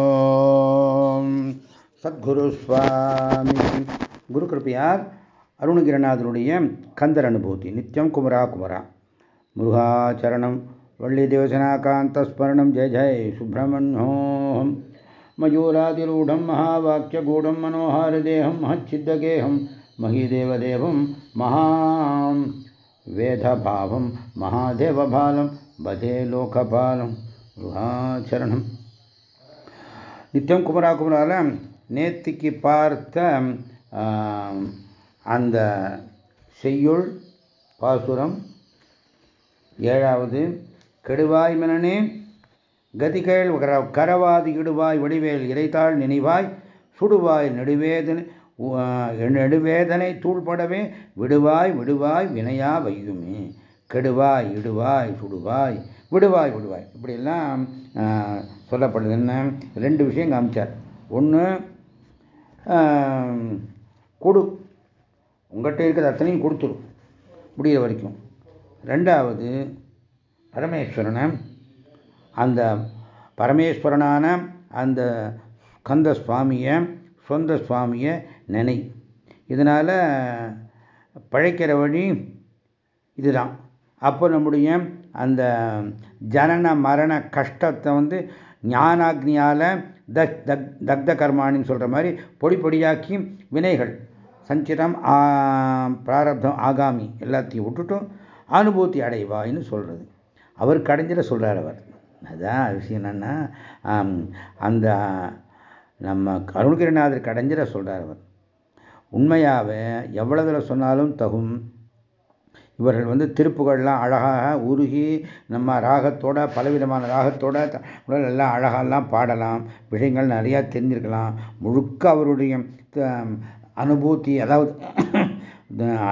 ஓம் சத்குரு சுவாமி குரு கிருப்பையார் அருணகிரநாதனுடைய கந்தர் அனுபூதி நித்தியம் குமரா குமரா முருகாச்சரணம் வள்ளி தேவசனாகாந்தஸ்மரணம் ஜெய ஜெய் சுப்பிரமணியோம் மயூராதிரூடம் மகாவாக்கியகூடம் மனோஹாரதேகம் மகச்சித்தகேகம் மகிதேவதேவம் மகாம் वेदभावं महादेवभालं பஜே லோகபாலம் முருகாச்சரணம் நித்தியம் குமரா குமரால நேத்திக்கு பார்த்த அந்த செய்யுள் பாசுரம் ஏழாவது கெடுவாய் மனனே கதிகேள் கரவாதி இடுவாய் வடிவேல் இறைத்தாள் நினைவாய் சுடுவாய் நெடுவேதனை நெடுவேதனை தூள்படவே விடுவாய் விடுவாய் வினையா வையுமே. கெடுவாய் இடுவாய் சுடுவாய் விடுவாய் விடுவாய். இப்படியெல்லாம் சொல்லப்படுது. என்ன? ரெண்டு விஷயம் காமிச்சார். ஒன்று கொடு. உங்கள்கிட்ட இருக்கிற அத்தனையும் கொடுத்துரும். முடிகிற வரைக்கும். ரெண்டாவது பரமேஸ்வரனை அந்த பரமேஸ்வரனான அந்த கந்த சுவாமியை சொந்த சுவாமியை நினை. இதனால் பழைக்கிற வழி இதுதான். அப்போ நம்முடைய அந்த ஜனன மரண கஷ்டத்தை வந்து ஞானாக்னியால் தக் தக் தக்த கர்மானின்னு சொல்கிற மாதிரி பொடி பொடியாக்கி வினைகள். சஞ்சிரம் பிராரப்தம் ஆகாமி எல்லாத்தையும் விட்டுட்டும் அனுபூத்தி அடைவாயின்னு சொல்கிறது அவர் கடைஞ்சிட சொல்கிறார் அவர். அதுதான் விஷயம் என்னென்னா அந்த நம்ம அருள்கிரிநாதர் கடைஞ்சிட சொல்கிறார் அவர். உண்மையாகவே எவ்வளவில் சொன்னாலும் தகும். இவர்கள் வந்து திருப்புகள்லாம் அழகாக உருகி நம்ம ராகத்தோட பலவிதமான ராகத்தோட எல்லாம் அழகாலாம் பாடலாம். விஷயங்கள் நிறையா தெரிஞ்சிருக்கலாம். முழுக்க அவருடைய அனுபூத்தி அதாவது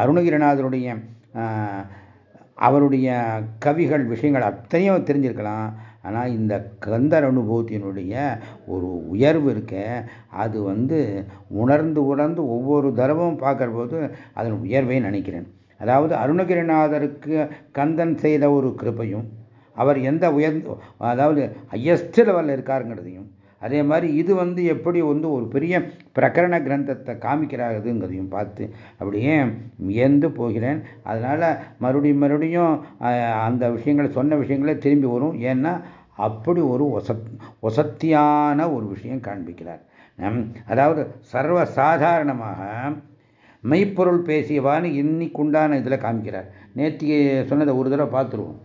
அருணகிரிநாதருடைய அவருடைய கவிகள் விஷயங்கள் அத்தனையும் தெரிஞ்சிருக்கலாம். ஆனால் இந்த கந்தர் அனுபவத்தினுடைய ஒரு உயர்வு இருக்க அது வந்து உணர்ந்து உணர்ந்து ஒவ்வொரு தடவும் பார்க்குற போது அதன் உயர்வை நினைக்கிறேன். அதாவது அருணகிரிநாதருக்கு கந்தன் செய்த ஒரு கிருப்பையும் அவர் எந்த உயர்ந்த அதாவது ஹையஸ்ட் லெவலில் இருக்காருங்கிறதையும் அதே மாதிரி இது வந்து எப்படி வந்து ஒரு பெரிய பிரகரண கிரந்தத்தை காமிக்கிறாருங்கிறதையும் பார்த்து அப்படியே வியந்து போகிறேன். அதனால் மறுபடியும் மறுபடியும் அந்த விஷயங்களை சொன்ன விஷயங்களே திரும்பி வரும். ஏன்னா அப்படி ஒரு ஒசத் ஒசத்தியான ஒரு விஷயம் காண்பிக்கிறார். அதாவது சர்வ சாதாரணமாக மெய்ப்பொருள் பேசியவான்னு இன்னைக்குண்டான இதில் காமிக்கிறார். நேத்திக்கு சொன்னதை ஒரு தடவை பார்த்துருவோம்.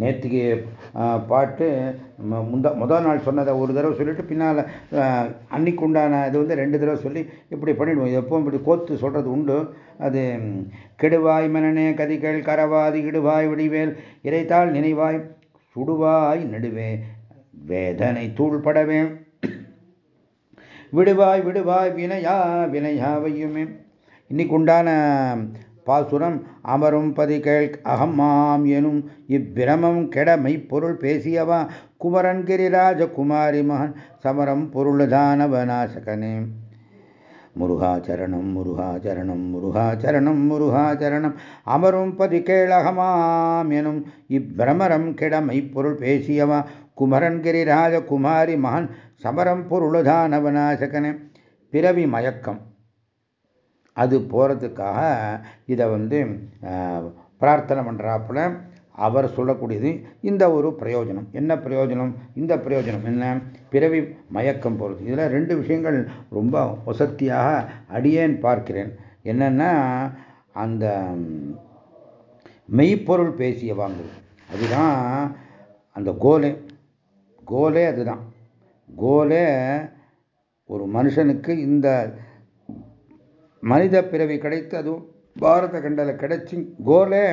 நேத்திக்கு பாட்டு முந்த முதல் நாள் சொன்னதை ஒரு தடவை சொல்லிட்டு பின்னால் அன்னைக்கு உண்டான இது வந்து ரெண்டு தடவை சொல்லி இப்படி பண்ணிடுவோம். எப்பவும் இப்படி கோத்து சொல்கிறது உண்டு. அது கெடுவாய் மனநே கதிகள் கரவாதி இடுவாய் விடிவேல் இறைத்தாள் நினைவாய் சுடுவாய் நடுவே வேதனை தூள்படவே விடுவாய் விடுவாய் வினையா வினையாவையுமே. இன்னைக்கு உண்டான பாசுரம் அமரும் பதி கேள் அகம்மாம் எனும் இவ்விரமம் கெடமை பொருள் பேசியவா? குமரன் கிரிராஜ குமாரி மகன் சமரம் பொருளுதானவநாசகனே முருகாச்சரணம் முருகாச்சரணம் முருகாச்சரணம் முருகாச்சரணம் அமரும் பதி கேளகமாம் எனும் இப்பிரமரம் கிடமை பொருள் பேசியவா? குமரன் கிரிராஜ குமாரி மகன் சமரம் பொருளுதானவநாசகனே பிறவி மயக்கம். அது போகிறதுக்காக இதை வந்து பிரார்த்தனை பண்ணுறாப்புல அவர் சொல்லக்கூடியது இந்த ஒரு பிரயோஜனம். என்ன பிரயோஜனம்? இந்த பிரயோஜனம் என்ன? பிறவி மயக்கம் போகிறது இதில் ரெண்டு விஷயங்கள் ரொம்ப வசத்தியாக அடியேன் பார்க்கிறேன். என்னென்னா அந்த மெய்ப்பொருள் பேசிய வாங்குது அதுதான் அந்த கோலே. கோலே அதுதான். கோலே ஒரு மனுஷனுக்கு இந்த மனித பிறவி கிடைத்து அதுவும் பாரத கண்டல கிடைச்சி கோலே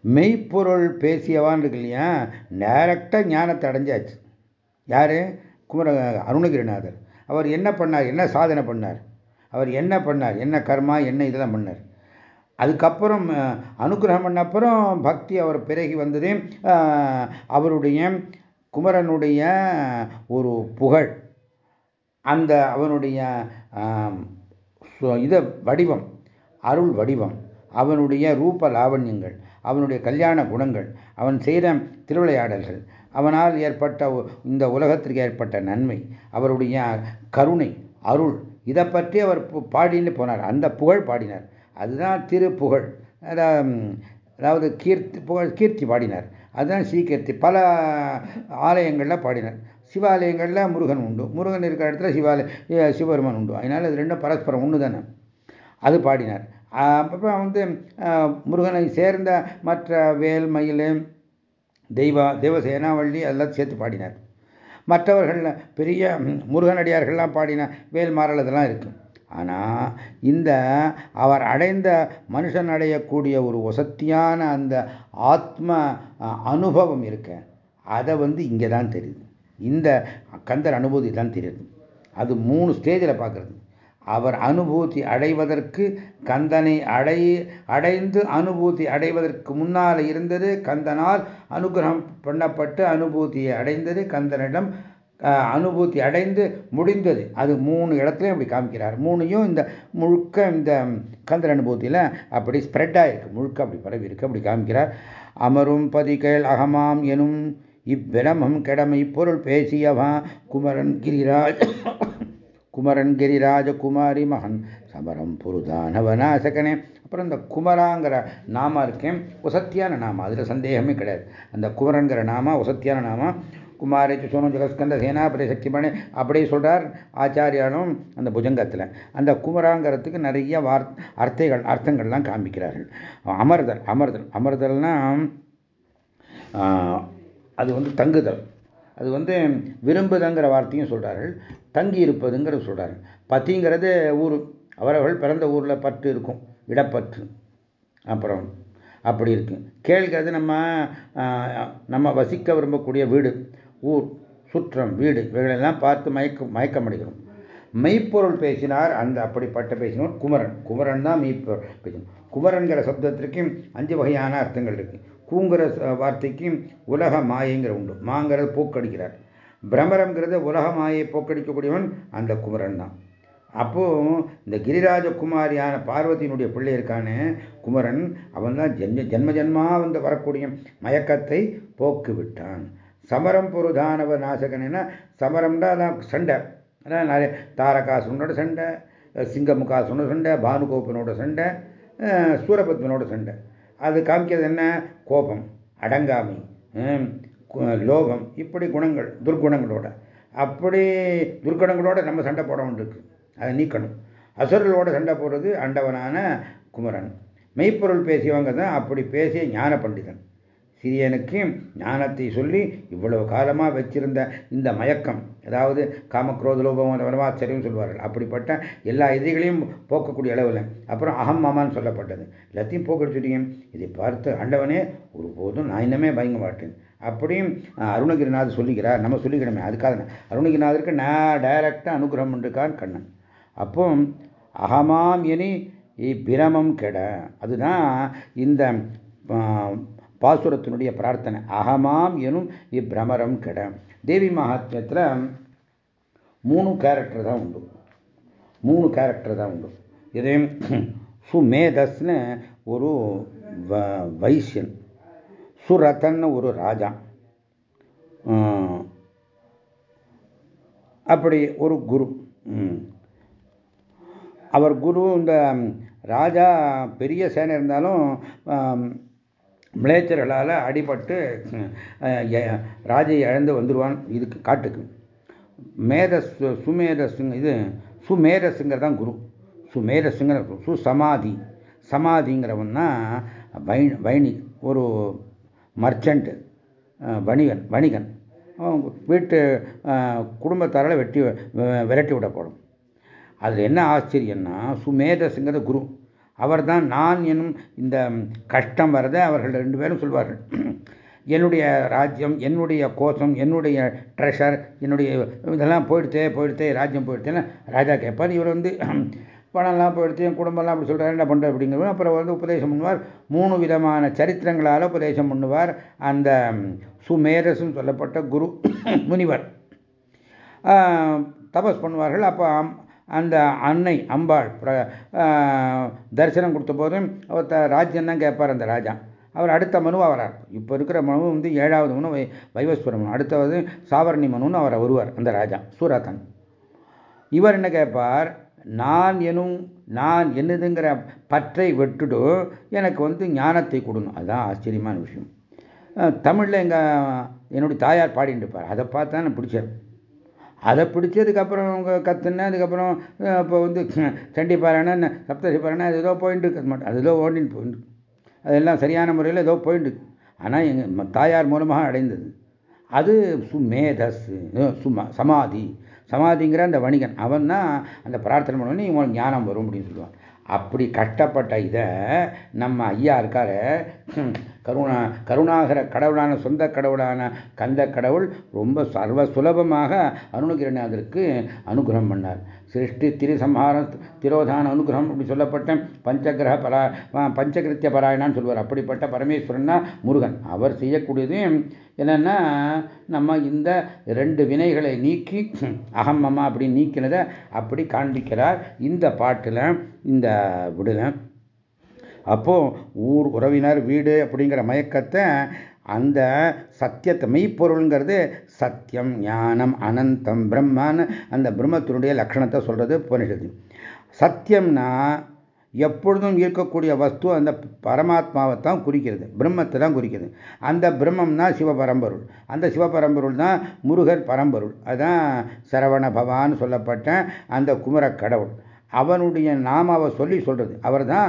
மெய்ப்பொருள் பேசியவான் இருக்கு இல்லையா டைரக்டாக ஞானத்தை அடைஞ்சாச்சு. யார்? குமர அருணகிரிநாதர். அவர் என்ன பண்ணார்? என்ன சாதனை பண்ணார்? அவர் என்ன பண்ணார்? என்ன கர்மா? என்ன இதெல்லாம் பண்ணார்? அதுக்கப்புறம் அனுகிரகம் பண்ண அப்புறம் பக்தி அவர் பிறகி வந்தது அவருடைய குமரனுடைய ஒரு புகழ் அந்த அவனுடைய இத வடிவம் அருள் வடிவம் அவனுடைய ரூப லாவண்யங்கள் அவனுடைய கல்யாண குணங்கள் அவன் செய்கிற திருவிளையாடல்கள் அவனால் ஏற்பட்ட இந்த உலகத்திற்கு ஏற்பட்ட நன்மை அவருடைய கருணை அருள் இதை பற்றி அவர் பாடின்னு போனார். அந்த புகழ் பாடினார். அதுதான் திருப்புகழ். அதாவது கீர்த்தி புகழ் கீர்த்தி பாடினார். அதுதான் சீக்கிரத்தை. பல ஆலயங்களில் பாடினார். சிவாலயங்களில் முருகன் உண்டு. முருகன் இருக்கிற இடத்துல சிவாலய சிவபெருமான் உண்டு. அதனால் அது ரெண்டும் பரஸ்பரம் ஒன்று தானே அது பாடினார். அப்புறம் வந்து முருகனை சேர்ந்த மற்ற வேல் மயில் தெய்வா தேவசேனாவள்ளி அதெல்லாம் சேர்த்து பாடினார். மற்றவர்கள் பெரிய முருகனடியார்கள்லாம் பாடின வேல் மாறல் இதெல்லாம் இருக்குது ஆனால் இந்த அவர் அடைந்த மனுஷன் அடையக்கூடிய ஒரு வசத்தியான அந்த ஆத்ம அனுபவம் இருக்க அதை வந்து இங்கே தான் தெரியுது. இந்த கந்தர் அனுபூதி தான் தெரியுது. அது மூணு ஸ்டேஜில் பார்க்குறது அவர் அனுபூதி அடைவதற்கு கந்தனை அடை அடைந்து அனுபூதி அடைவதற்கு முன்னால் இருந்தது கந்தனால் அனுகிரகம் பண்ணப்பட்டு அனுபூதியை அடைந்தது கந்தனிடம் அனுபூத்தி அடைந்து முடிந்தது. அது மூணு இடத்துலையும் அப்படி காமிக்கிறார். மூணையும் இந்த முழுக்க இந்த கந்தர் அனுபூத்தியில் அப்படி ஸ்ப்ரெட் ஆகிருக்கு முழுக்க அப்படி பரவி இருக்கு அப்படி காமிக்கிறார். அமரும் பதிகள் அகமாம் எனும் இவ்விரமம் கிடமை பொருள் பேசியவா? குமரன் கிரிராஜ் குமரன் கிரிராஜ குமாரி மகன் சமரம் புருதானவனாசகனே அப்புறம் இந்த குமராங்கிற நாம இருக்கேன். உசத்தியான நாம. அதில் சந்தேகமே கிடையாது. அந்த குமரன்கிற நாம உசத்தியான நாம குமாரி சோனம் ஜெகஸ்கந்த சேனாபதி சக்திமணி அப்படி சொல்கிறார் ஆச்சாரியாலும் அந்த புஜங்கத்தில். அந்த குமராங்கிறதுக்கு நிறைய வார் அர்த்தைகள் அர்த்தங்கள்லாம் காமிக்கிறார்கள். அமர்தல் அமர்தல் அமர்தல்னா அது வந்து தங்குதல். அது வந்து விரும்புதங்கிற வார்த்தையும் சொல்கிறார்கள் தங்கி இருப்பதுங்கிறது சொல்கிறார்கள் பத்திங்கிறது ஊர். அவரவர்கள் பிறந்த ஊரில் பற்று இருக்கும். இடப்பற்று. அப்புறம் அப்படி இருக்கு. கேள்கிறது நம்ம நம்ம வசிக்க விரும்பக்கூடிய வீடு. ஊர் சுற்றம் வீடு இவைகளெல்லாம் பார்த்து மயக்க மயக்கமடைகிறோம். மெய்ப்பொருள் பேசினார் அந்த அப்படிப்பட்ட பேசினோர் குமரன். குமரன் தான் மெய்ப்பொருள் பேசினார். குமரன்கிற சப்தத்திற்கு அஞ்சு வகையான அர்த்தங்கள் இருக்கு. கூங்கிற வார்த்தைக்கு உலக மாயங்கிற உண்டு. மாங்கிறது போக்கடிக்கிறார். பிரமரம்ங்கிறது உலக மாயை போக்கடிக்கக்கூடியவன் அந்த குமரன் தான். அப்போ இந்த கிரிராஜ குமாரியான பார்வதியினுடைய பிள்ளை இருக்கானே குமரன் அவன் தான் ஜென்ம ஜென்ம ஜென்மா வந்து வரக்கூடிய மயக்கத்தை போக்கு விட்டான் சமரம் பொருதானவ நாசகனா சமரம்னா அதான் சண்டை. அதான் நிறைய தாரகாசுனோட சண்டை சிங்கமுகாசுனோட சண்டை பானுகோப்பனோட சண்டை சூரபத்மனோட சண்டை. அது காமிக்கிறது என்ன? கோபம் அடங்காமை லோகம் இப்படி குணங்கள் துர்குணங்களோட. அப்படி துர்குணங்களோட நம்ம சண்டை போட வேண்டியிருக்கு. அதை நீக்கணும். அசுரர்களோட சண்டை போடுறது அண்டவனான குமரன். மெய்ப்பொருள் பேசியவங்க தான் அப்படி பேசிய ஞான பண்டிதன். சிறியனுக்கு ஞானத்தை சொல்லி இவ்வளவு காலமாக வச்சிருந்த இந்த மயக்கம். அதாவது காமக்ரோத லோபம் வரமாச்சரியம் சொல்வார்கள். அப்படிப்பட்ட எல்லா எதிரிகளையும் போக்கக்கூடிய அளவில். அப்புறம் அகம் மாமான்னு சொல்லப்பட்டது. எல்லாத்தையும் போக்கடிச்சுட்டீங்க. இதை பார்த்து ஆண்டவனே ஒருபோதும் நான் இன்னமே பயங்க மாட்டேன். அப்படியும் அருணகிரிநாதர் சொல்லிக்கிறார் நம்ம சொல்லிக்கிறோமே அதுக்காக அருணகிரிநாதருக்கு நான் டைரக்டாக அனுகிரகம் பண்ணிருக்கான் கண்ணன். அப்போ அகமாம் எனி பிரமம் கெட. அதுதான் இந்த பாசுரத்தினுடைய பிரார்த்தனை. அகமாம் எனும் இப்பிரமரம் கெட. தேவி மகாத்மியத்தில் மூணு கேரக்டர் தான் உண்டு. மூணு கேரக்டர் தான் உண்டு. இதையும் சுமேதஸ்னு ஒரு வைசியன் சுரதன் ஒரு ராஜா. அப்படி ஒரு குரு. அவர் குரு இந்த ராஜா பெரிய சேனை இருந்தாலும் மிளேச்சர்களால் அடிபட்டு ராஜை இழந்து வந்துடுவான் இதுக்கு காட்டுக்கு. மேத சுமேதசுங்க இது சுமேதசுங்கிற தான் குரு சுமேதஸுங்கிற சுசமாதி. சமாதிங்கிறவன்னா வை வைணி ஒரு மர்ச்சண்ட்டு வணிகன் வணிகன். வீட்டு குடும்பத்தாரால் வெட்டி விரட்டி விடப்படும். அதில் என்ன ஆச்சரியன்னா சுமேதஸுங்கிற குரு. அவர் தான் நான் என்னும் இந்த கஷ்டம் வரதை அவர்கள் ரெண்டு பேரும் சொல்வார்கள். என்னுடைய ராஜ்யம் என்னுடைய கோஷம் என்னுடைய ட்ரெஷர் என்னுடைய இதெல்லாம் போயிடுத்தே போயிடுத்தே ராஜ்யம் போயிடுத்தேன்னு ராஜா கேட்பார் இவர் வந்து பணம்லாம் போயிடுத்து என் குடும்பம்லாம் அப்படி சொல்கிறார் என்ன பண்ணுற அப்படிங்கிறது அப்புறம் வந்து உபதேசம் பண்ணுவார். மூணு விதமான சரித்திரங்களால் உபதேசம் பண்ணுவார். அந்த சுமேரசுன்னு சொல்லப்பட்ட குரு முனிவர். தபஸ் பண்ணுவார்கள். அப்போ அந்த அன்னை அம்பாள் தரிசனம் கொடுத்த போதும் அவர் ராஜ்யம் தான் கேட்பார் அந்த ராஜா. அவர் அடுத்த மனுவாக வரார். இப்போ இருக்கிற மனு வந்து ஏழாவது மனு வை வைவஸ்வர மனு. அடுத்தவது சாவரணி மனுன்னு அவர் வருவார் அந்த ராஜா சூராத்தன். இவர் என்ன கேட்பார்? நான் எனும் நான் என்னதுங்கிற பற்றை விட்டுடு எனக்கு வந்து ஞானத்தை கொடுணும் அதுதான் ஆச்சரியமான விஷயம். தமிழில் எங்கள் என்னுடைய தாயார் பாடிட்டு இருப்பார் அதை பார்த்தா நான் பிடிச்சேன். அதை பிடிச்சதுக்கப்புறம் அவங்க கற்றுனேன் அதுக்கப்புறம் இப்போ வந்து சண்டி பாராயணம் சப்தசி பாராயணம் அது ஏதோ போயிட்டு இருக்க. மாட்டேன் அது ஏதோ ஓடின்னு போயிட்டு அதெல்லாம் சரியான முறையில் ஏதோ போயிட்டு ஆனால் எங்கள் தாயார் மூலமாக அடைந்தது. அது சுமேதஸ் சுமா சமாதி. சமாதிங்கிற அந்த வணிகன் அவன் தான் அந்த பிரார்த்தனை பண்ணி இவங்களுக்கு ஞானம் வரும் அப்படின்னு சொல்லுவான். அப்படி கஷ்டப்பட்ட இதை நம்ம ஐயா இருக்காரு கருணா கருணாகர கடவுளான சொந்த கடவுளான கந்த கடவுள் ரொம்ப சர்வ சுலபமாக அருணகிரிநாதருக்கு அனுகிரகம் பண்ணார். சிருஷ்டி திரிசம்ஹாரம் திரோதான அனுகிரகம் அப்படி சொல்லப்பட்ட பஞ்சகிரக பரா பஞ்சகிருத்திய பராயணான்னு சொல்லுவார். அப்படிப்பட்ட பரமேஸ்வரன்னா முருகன். அவர் செய்யக்கூடியது என்னன்னா நம்ம இந்த ரெண்டு வினைகளை நீக்கி அகம் அம்மா அப்படி நீக்கினதை அப்படி காண்பிக்கிறார். இந்த பாட்டில் இந்த விடுல அப்போது ஊர் உறவினர் வீடு அப்படிங்கிற மயக்கத்தை அந்த சத்தியத்தை மெய்ப்பொருள்ங்கிறது சத்தியம் ஞானம் அனந்தம் பிரம்மன்னு அந்த பிரம்மத்தினுடைய லட்சணத்தை சொல்கிறது புனிஷது சத்தியம்னா எப்பொழுதும் இருக்கக்கூடிய வஸ்து அந்த பரமாத்மாவை தான் குறிக்கிறது பிரம்மத்தை தான் குறிக்கிறது. அந்த பிரம்மம்னா சிவபரம்பொருள். அந்த சிவபரம்பொருள் தான் முருகர் பரம்பொருள். அதுதான் சரவண பவான்னு சொல்லப்பட்ட அந்த குமர கடவுள் அவனுடைய நாமாவை சொல்லி சொல்கிறது அவர் தான்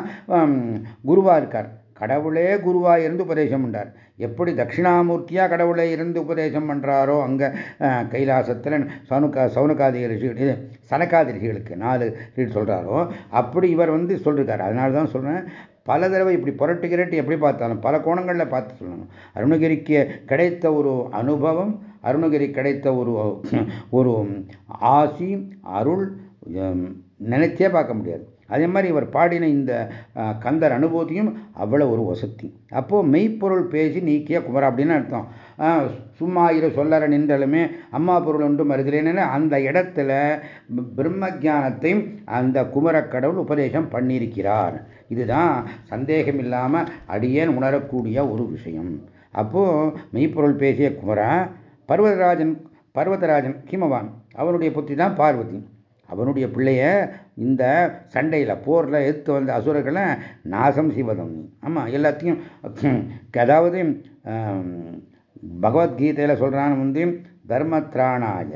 குருவாக இருக்கார். கடவுளே குருவாக இருந்து உபதேசம் பண்ணார் எப்படி தட்சிணாமூர்த்தியாக கடவுளை இருந்து உபதேசம் பண்ணுறாரோ அங்கே கைலாசத்தில் சவுனுக்கா சவுனகாதி ரிஷிகள் சனகாதி ரிஷிகளுக்கு நாலு ரீட் சொல்கிறாரோ அப்படி இவர் வந்து சொல்லிருக்காரு. அதனால தான் சொல்கிறேன் பல தடவை இப்படி புரட்டு கிரட்டு எப்படி பார்த்தாலும் பல கோணங்களில் பார்த்து சொல்லணும். அருணகிரிக்கு கிடைத்த ஒரு அனுபவம் அருணகிரி கிடைத்த ஒரு ஒரு ஆசி அருள் நினைச்சே பார்க்க முடியாது. அதே மாதிரி இவர் பாடின இந்த கந்தர் அனுபூதியும் அவ்வளோ ஒரு வசதி. அப்போது மெய்ப்பொருள் பேசி நீக்கிய குமர அப்படின்னு அர்த்தம். சும்மா இரு சொல்லற நின்றாலுமே அம்மா பொருள் ஒன்று மறுதலேன்னு அந்த இடத்துல பிரம்ம ஜானத்தையும் அந்த குமரக்கடவுள் உபதேசம் பண்ணியிருக்கிறார். இதுதான் சந்தேகம் இல்லாமல் அடியேன் உணரக்கூடிய ஒரு விஷயம். அப்போது மெய்ப்பொருள் பேசிய குமரா பர்வதராஜன் பர்வதராஜன் கிமவான் அவனுடைய புத்தி தான் பார்வதி. அவனுடைய பிள்ளைய இந்த சண்டையில் போரில் எடுத்து வந்த அசுரர்களை நாசம் செய்வதும். ஆமாம் எல்லாத்தையும் அதாவது பகவத்கீதையில் சொல்கிறான் வந்து தர்மத்ராணாய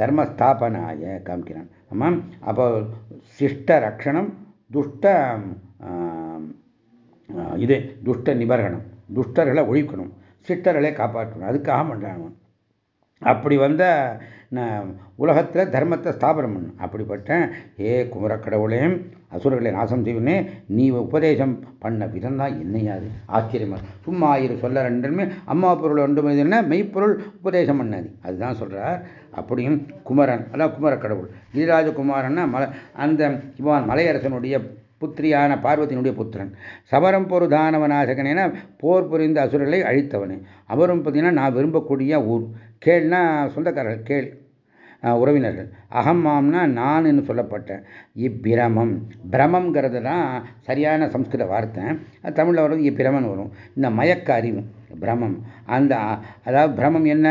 தர்மஸ்தாபனாய காமிக்கிறான். ஆமாம் அப்போ சிஷ்ட ரக்ஷணம் துஷ்ட இது துஷ்ட நிபர்கணம் துஷ்டர்களை ஒழிக்கணும் சிஷ்டர்களை காப்பாற்றணும். அதுக்காக பண்ணுறான் அப்படி வந்த உலகத்தில் தர்மத்தை ஸ்தாபனம் பண்ணு. அப்படிப்பட்ட ஏ குமரக்கடவுளே அசுரர்களை நாசம் செய்வனே நீ உபதேசம் பண்ண விதம் தான் என்னையாது ஆச்சரியமா சும்மா ஆயிரு சொல்ல ரெண்டுமே அம்மா பொருள் ஒன்று என்ன? மெய்ப்பொருள் உபதேசம் பண்ணாது. அதுதான் சொல்றார் அப்படியும் குமரன் அதான் குமரக்கடவுள் கிரிராஜகுமாரன்னா மல அந்த இவான் மலையரசனுடைய புத்திரியான பார்வதியினுடைய புத்திரன். சபரம் பொருதானவனாசகனேன என போர் புரிந்த அசுரர்களை அழித்தவனே. அவரும் பார்த்தீங்கன்னா நான் விரும்பக்கூடிய ஊர். கேள்னா சொந்தக்காரர்கள் கேள் உறவினர்கள். அகம்மாம்னா நான் நான்னு சொல்லப்பட்டேன் இப்பிரமம். பிரமங்கிறது தான் சரியான சம்ஸ்கிருத வார்த்தை. தமிழில் வரும் இப்பிரமன் வரும். இந்த மயக்க அறிவு பிரமம். அந்த அதாவது பிரமம் என்ன?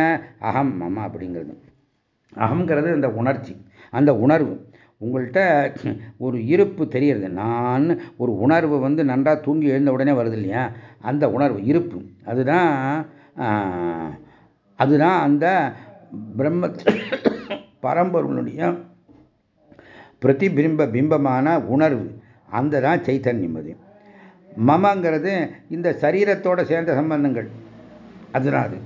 அகம் மம அப்படிங்கிறது. அகங்கிறது அந்த உணர்ச்சி அந்த உணர்வு. உங்கள்கிட்ட ஒரு இருப்பு தெரியறது. நான் ஒரு உணர்வு வந்து நன்றாக தூங்கி எழுந்த உடனே வருது இல்லையா? அந்த உணர்வு இருப்பு. அதுதான் அதுதான் அந்த பிரம்ம பரம்பொருளுடைய பிரதிபிம்ப பிம்பமான உணர்வு. அந்த தான் சைத்தன்யம் அது மமங்கிறது இந்த சரீரத்தோட சேர்ந்த சம்பந்தங்கள். அதுதான் அது.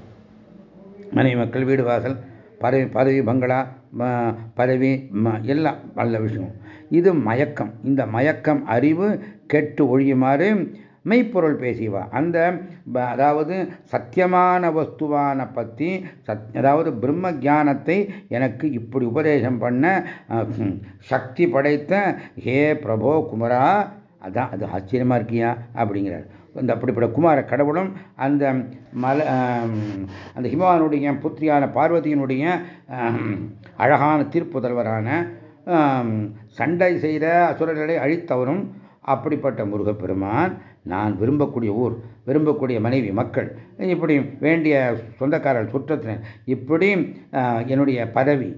மனைவி மக்கள் வீடு வாசல் பறவை பதவி பங்களா பதவி எல்லாம் நல்ல விஷயம். இது மயக்கம். இந்த மயக்கம் அறிவு கெட்டு ஒழியுமாறு மெய்ப்பொருள் பேசிவா. அந்த அதாவது சத்தியமான வஸ்துவான பற்றி சத் அதாவது பிரம்ம ஜானத்தை எனக்கு இப்படி உபதேசம் பண்ண சக்தி படைத்த ஹே பிரபோ குமரா அதான் அது ஆச்சரியமாக இருக்கியா? அப்படிங்கிறார். அந்த அப்படிப்பட்ட குமார கடவுளும் அந்த மல அந்த ஹிமவானுடைய புத்திரியான பார்வதியினுடைய அழகான தீர்ப்புதல்வரான சண்டை செய்த அசுரர்களை அழித்தவரும் அப்படிப்பட்ட முருகப்பெருமான் நான் விரும்பக்கூடிய ஊர் விரும்பக்கூடிய மனைவி மக்கள் இப்படி வேண்டிய சொந்தக்காரர்கள் சுற்றத்தினர் இப்படி என்னுடைய பதவி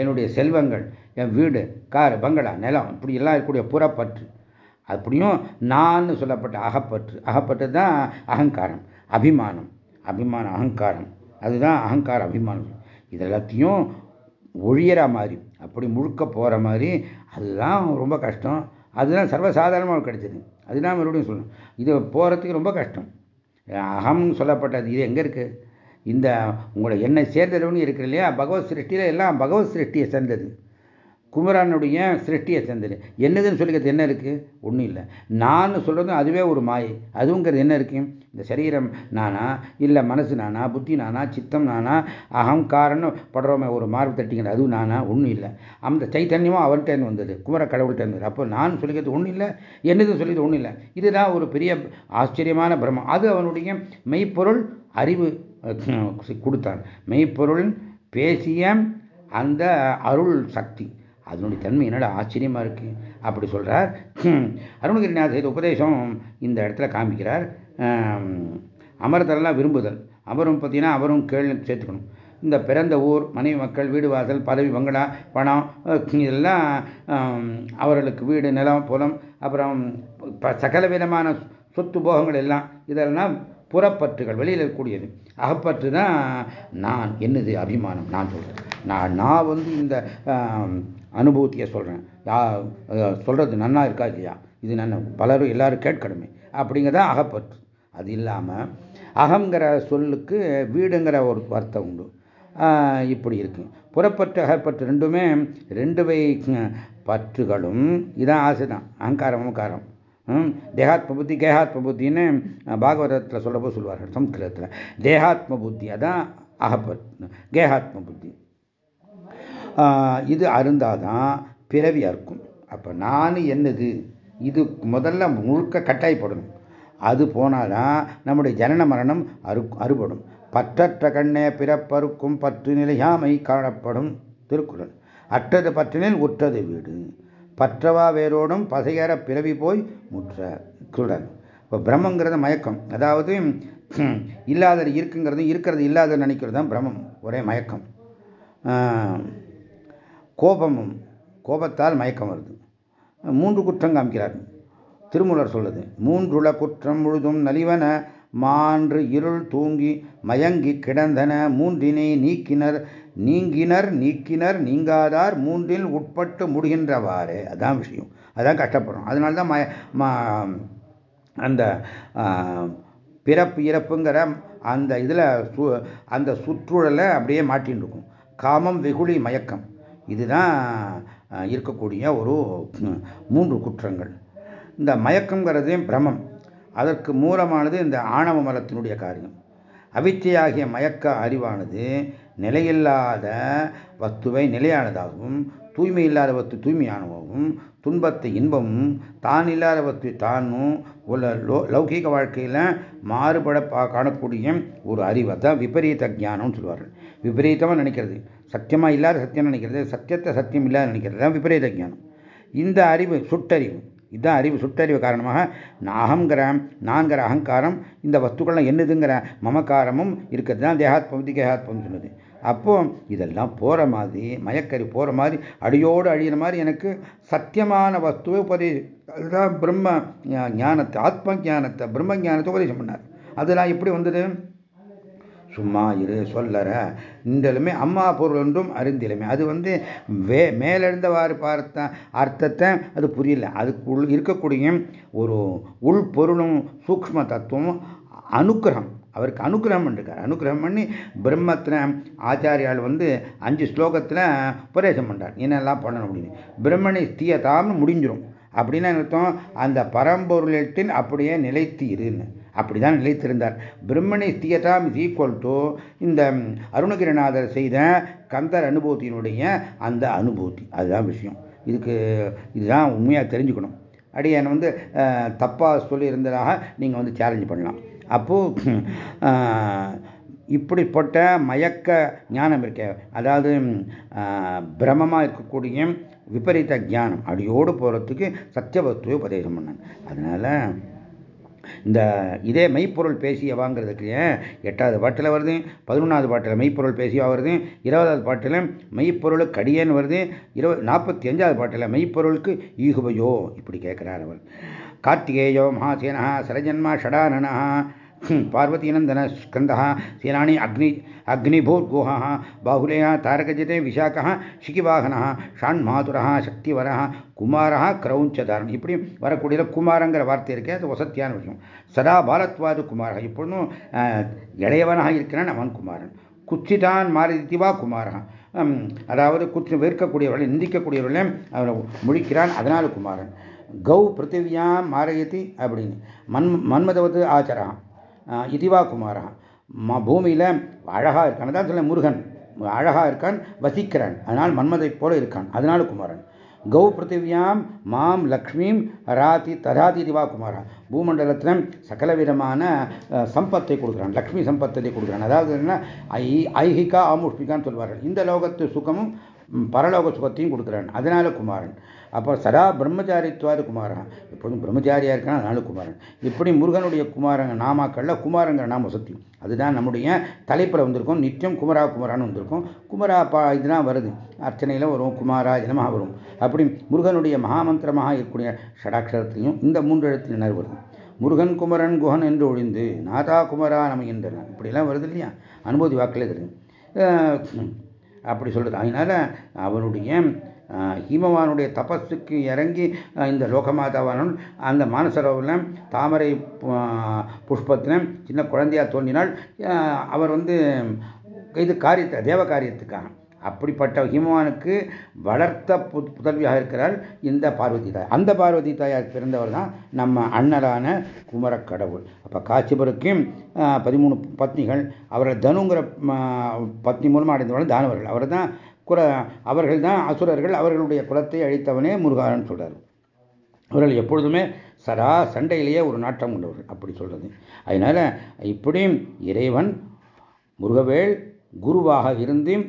என்னுடைய செல்வங்கள் என் வீடு கார் பங்களா நிலம் இப்படி எல்லாம் இருக்கக்கூடிய புறப்பற்று. அப்படியும் நான் சொல்லப்பட்ட அகப்பற்று. அகப்பற்று தான் அகங்காரம் அபிமானம். அபிமானம் அகங்காரம். அதுதான் அகங்கார அபிமானம். இது எல்லாத்தையும் ஒழியிற மாதிரி அப்படி முழுக்க போகிற மாதிரி அதுதான் ரொம்ப கஷ்டம். அதுதான் சர்வசாதாரணமாக கிடைச்சது. அதுதான் மறுபடியும் சொல்லணும் இது போகிறதுக்கு ரொம்ப கஷ்டம். அகம்னு சொல்லப்பட்டது. இது எங்கே இருக்குது இந்த உங்களை என்னை சேர்ந்தவங்க இருக்கிற இல்லையா? பகவத் சிருஷ்டியில் எல்லாம் பகவத் சிருஷ்டியை சேர்ந்தது. குமரனுடைய சிருஷ்டியை சேர்ந்தது. என்னதுன்னு சொல்லிக்கிறது என்ன இருக்குது ஒன்றும் இல்லை. நான் சொல்கிறதும் அதுவே ஒரு மாயை. அதுவுங்கிறது என்ன இருக்கு? இந்த சரீரம் நானா? இல்லை மனசு நானா? புத்தி நானா? சித்தம் நானா? அகங்காரன்னு படுறோமே ஒரு மார்பு தட்டிங்கிற அதுவும் நானா? ஒன்றும் இல்லை. அந்த சைத்தன்யமும் அவன்கிட்ட வந்தது. குமர கடவுள்கிட்ட இருந்தது அப்போ நான் சொல்லிக்கிறது ஒன்றும் இல்லை. என்னதுன்னு சொல்லிக்கிறது ஒன்றும் இல்லை. இதுதான் ஒரு பெரிய ஆச்சரியமான பிரம்மம். அது அவனுடைய மெய்ப்பொருள் அறிவு கொடுத்தான். மெய்ப்பொருள் பேசிய அந்த அருள் சக்தி. அதனுடைய தன்மை என்னடா? ஆச்சரியமாக இருக்குது அப்படி சொல்கிறார் அருணகிரிநாத இது உபதேசம் இந்த இடத்துல காமிக்கிறார். அமரத்தரெல்லாம் விரும்புதல். அமரும் பார்த்தீங்கன்னா அவரும் கேள்வி சேர்த்துக்கணும். இந்த பிறந்த ஊர் மனைவி மக்கள் வீடு வாசல் பதவி பங்களா பணம் இதெல்லாம் அவர்களுக்கு வீடு நிலம் புலம் அப்புறம் சகல விதமான சொத்து போகங்கள் எல்லாம் இதெல்லாம் புறப்பற்றுகள் வெளியில் இருக்கக்கூடியது. அகப்பற்று தான் நான் என்னது அபிமானம் நான் சொல்கிறேன் நான் நான் வந்து இந்த அனுபூத்தியை சொல்கிறேன் யா சொல்கிறது நன்னா இருக்கா இல்லையா? இது நான் பலரும் எல்லாரும் கேட்கணுமே. அப்படிங்கிறத அகப்பற்று. அது இல்லாமல் அகங்கிற சொல்லுக்கு வீடுங்கிற ஒரு வார்த்தை உண்டு. இப்படி இருக்கு. புறப்பற்று அகப்பற்று ரெண்டுமே ரெண்டு வை பற்றுகளும் இதான் ஆசை தான் அகங்காரம். அகங்காரம் தேகாத்ம புத்தி கேகாத்ம புத்தின்னு பாகவதத்தில் சொல்லப்போ சொல்லுவார்கள் சம்ஸ்கிருதத்தில். தேகாத்ம புத்தி அதான் அகப்பத் கேகாத்ம புத்தி. இது அருந்தாதான் பிறவி அறுக்கும். அப்போ நான் என்னது? இது முதல்ல முழுக்க கட்டாயப்படணும் அது போனாதான் நம்முடைய ஜனன மரணம் அறு அறுபடும். பற்றற்ற கண்ணே பிறப்பறுக்கும் பற்று நிலையாமை காணப்படும் திருக்குறள். அற்றது பற்றினில் உற்றது வீடு. பற்றவா வேரோடும் பசையற பிறவி போய் முற்ற குரல் இப்போ பிரம்மங்கிறது மயக்கம். அதாவது இல்லாத இருக்குங்கிறது இருக்கிறது இல்லாத நினைக்கிறது தான் பிரம்மம். ஒரே மயக்கம். கோபமும் கோபத்தால் மயக்கம் வருது. மூன்று குற்றம் காமிக்கிறார். திருமூலர் சொல்லுது மூன்றுள குற்றம் முழுதும் நலிவன மான்று இருள் தூங்கி மயங்கி கிடந்தன மூன்றினை நீக்கினர் நீங்கினர் நீக்கினர் நீங்காதார் மூன்றில் உட்பட்டு முடிகின்றவாறு. அதான் விஷயம். அதான் கஷ்டப்படுறோம். அதனால தான் அந்த பிறப்பு இறப்புங்கிற அந்த இதில் அந்த சுற்றுழலை அப்படியே மாட்டின்னு இருக்கும். காமம் வெகுளி மயக்கம். இதுதான் இருக்கக்கூடிய ஒரு மூன்று குற்றங்கள். இந்த மயக்கங்கிறது பிரமம். அதற்கு மூலமானது இந்த ஆணவ மலத்தினுடைய காரியம். அவிச்சையாகிய மயக்க அறிவானது நிலையில்லாத வஸ்துவை நிலையானதாகவும் தூய்மை இல்லாத வத்து தூய்மையானவாகவும் துன்பத்தை இன்பமும் தான் இல்லாத வத்து தானும் உள்ள லௌகீக வாழ்க்கையில் மாறுபட காணக்கூடிய ஒரு அறிவை. தான் விபரீத ஜானம்னு சொல்லுவார்கள். விபரீதமாக நினைக்கிறது. சத்தியமாக இல்லாத சத்தியம்னு நினைக்கிறது சத்தியத்தை சத்தியம் இல்லாத நினைக்கிறது. தான் விபரீத ஜானம் இந்த அறிவு சுட்டறிவு. இதுதான் அறிவு சுட்டறிவு காரணமாக நாகங்கிற நான்கிற அகங்காரம் இந்த வஸ்துக்கள்லாம் என்னதுங்கிற மமக்காரமும் இருக்கிறது தான் தேகாத்மதி கேகாத்மம் சொன்னது அப்போ இதெல்லாம் போகிற மாதிரி மயக்கறி போகிற மாதிரி அடியோடு அழியிற மாதிரி எனக்கு சத்தியமான வஸ்துவை உபதே அதுதான் பிரம்ம ஞானத்தை ஆத்ம ஞானத்தை பிரம்ம ஞானத்தை உபதேசம் பண்ணார். அதெல்லாம் எப்படி வந்தது? சும்மா இரு சொல்லற. இன்றலுமே அம்மா பொருள் ஒன்றும் அறிந்திலுமே. அது வந்து வே மேலெழுந்தவாறு பார்த்த அர்த்தத்தை அது புரியல. அதுக்குள் இருக்கக்கூடிய ஒரு உள் பொருளும் சூக்ம தத்துவம் அனுக்கிரகம். அவருக்கு அனுகிரகம் பண்ணிருக்கார். அனுகிரகம் பண்ணி பிரம்மத்தில் ஆச்சாரியால் வந்து அஞ்சு ஸ்லோகத்தில் உபதேசம் பண்ணுறார் என்னெல்லாம் பண்ணணும் அப்படின்னு. பிரம்மனை தீயதாம்னு முடிஞ்சிடும் அப்படின்னு அர்த்தம். அந்த பரம்பொருளின் அப்படியே நிலைத்து இருன்னு அப்படிதான் நிலைத்திருந்தார். பிரம்மனை ஸ்தியதாம் இஸ் ஈக்குவல் டு இந்த அருணகிரிநாதர் செய்த கந்தர் அனுபூத்தியினுடைய அந்த அனுபூத்தி. அதுதான் விஷயம். இதுக்கு இதுதான் உண்மையாக தெரிஞ்சுக்கணும். அடியன் வந்து தப்பாக சொல்லியிருந்ததாக நீங்கள் வந்து சேலஞ்ச் பண்ணலாம். அப்போது இப்படிப்பட்ட மயக்க ஞானம் இருக்க அதாவது பிரமமாக இருக்கக்கூடிய விபரீத ஞானம் அடியோடு போகிறதுக்கு சத்தியவஸ்துவை உபதேசம் பண்ணாங்க அதனால் இந்த இதே மெய்ப்பொருள் பேசிய வாங்கிறதுக்கு எட்டாவது பாட்டில் வருது பதினொன்றாவது பாட்டில் மெய்ப்பொருள் பேசியவா வருது இருபதாவது பாட்டில் மெய்ப்பொருளுக்கு அடியேன்னு வருது இருபது நாற்பத்தி அஞ்சாவது பாட்டில் மெய்ப்பொருளுக்கு ஈகுபயோ இப்படி கேட்குறார் அவர். கார்த்திகேயோ மகாசேனா சரஜன்மா ஷடானனா पार्वतीनन्दन स्कन्दः सेनानी अग्नि अग्निभूर्गुहः बाहुलेय तारकजिते विशाखः शिकिवाहनः ஷான்மாதுரா சக்திவரா குமாரா கிரௌஞ்சதாரன் இப்படி வரக்கூடிய குமாரங்கிற வார்த்தை இருக்கே அது வசத்தியான விஷயம் சதா பாலத்வாது குமாரா இப்பொழுதும் இளையவனாக இருக்கிறான் அவன் குமாரன் குச்சிதான் மாறிதிவா குமாரா அதாவது குச்சி வெறுக்கக்கூடியவர்களை நிந்திக்கக்கூடியவர்களை அவனை முழிக்கிறான் அதனால குமாரன் கௌ பிருத்திவியாம் மாரயதி அப்படின்னு மன் மன்மதவது ஆச்சரா இதுவா குமாரா பூமியில் அழகாக இருக்கான். அதான் சொல்ல முருகன். அழகாக இருக்கான் வசிக்கிறான். அதனால் மன்மதை போல இருக்கான். அதனால குமாரன். கௌ பிருத்திவியாம் மாம் லக்ஷ்மீம் ராதி தராதி திவா குமாரா பூமண்டலத்தில் சகல விதமான சம்பத்தை கொடுக்குறான். லக்ஷ்மி சம்பத்தை கொடுக்குறான். அதாவது என்ன? ஐ ஐஹிகா ஆமுஷ்மிகான்னு சொல்வார்கள். இந்த லோகத்து சுகமும் பரலோக சுகத்தையும் கொடுக்குறான். அதனால குமாரன். அப்போ சதா பிரம்மச்சாரித்வாது குமாரன்? எப்போதும் பிரம்மச்சாரியா இருக்கான்? அதனால குமாரன். இப்படி முருகனுடைய குமாரங்க நாமாக்கள்ல குமாரங்கிற நாம சக்தி அதுதான் நம்முடைய தலைப்பில் வந்திருக்கும். நித்தியம் குமரா குமரான்னு வந்திருக்கும். குமரா பா இதுதான் வருது. அர்ச்சனையில் வரும். குமாரா ஜனமாக வரும். அப்படி முருகனுடைய மகாமந்திரமாக இருக்கக்கூடிய ஷடாட்சரத்திலையும் இந்த மூன்று எழுத்தினர் வருது? முருகன் குமரன் குஹன் என்று ஒழிந்து நாதா குமரா நமகின்றன இப்படிலாம் வருது இல்லையா? அனுபூதி வாக்கில் தெரியும் அப்படி சொல்லுது அதனால அவனுடைய ஹீமவானுடைய தபஸுக்கு இறங்கி இந்த லோகமாதாவானவன் அந்த மானசரோவில் தாமரை புஷ்பத்தில் சின்ன குழந்தையாக தோன்றினால் அவர் வந்து இது காரியத்தை தேவ காரியத்துக்காக அப்படிப்பட்ட ஹிமவானுக்கு வளர்த்த புதல்வியாக இருக்கிறார் இந்த பார்வதி தாய். அந்த பார்வதி தாயார் பிறந்தவர் தான் நம்ம அண்ணலான குமரக்கடவுள். அப்போ காசிபுரக்கும் பதிமூணு பத்னிகள் அவர்கள் தனுங்கிற பத்னி மூலமாக அடைந்தவர்கள் தானவர்கள். அவர் தான் குல அவர்கள் தான் அசுரர்கள் அவர்களுடைய குலத்தை அழித்தவனே முருகாரன் சொல்றார். அவர்கள் எப்பொழுதுமே சரா சண்டையிலேயே ஒரு நாட்டம் கொண்டவர்கள் அப்படி சொல்றது. அதனால இப்படியும் இறைவன் முருகவேல் குருவாக இருந்தும்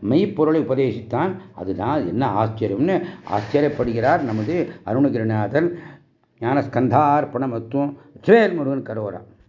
மெய்ப்பொருளை உபதேசித்தான். அதுதான் என்ன ஆச்சரியம்னு ஆச்சரியப்படுகிறார் நமது அருணகிரிநாதன் ஞானஸ்கந்தார்ப்பணமத்துவம் சுவேல் முருகன் கரோரா.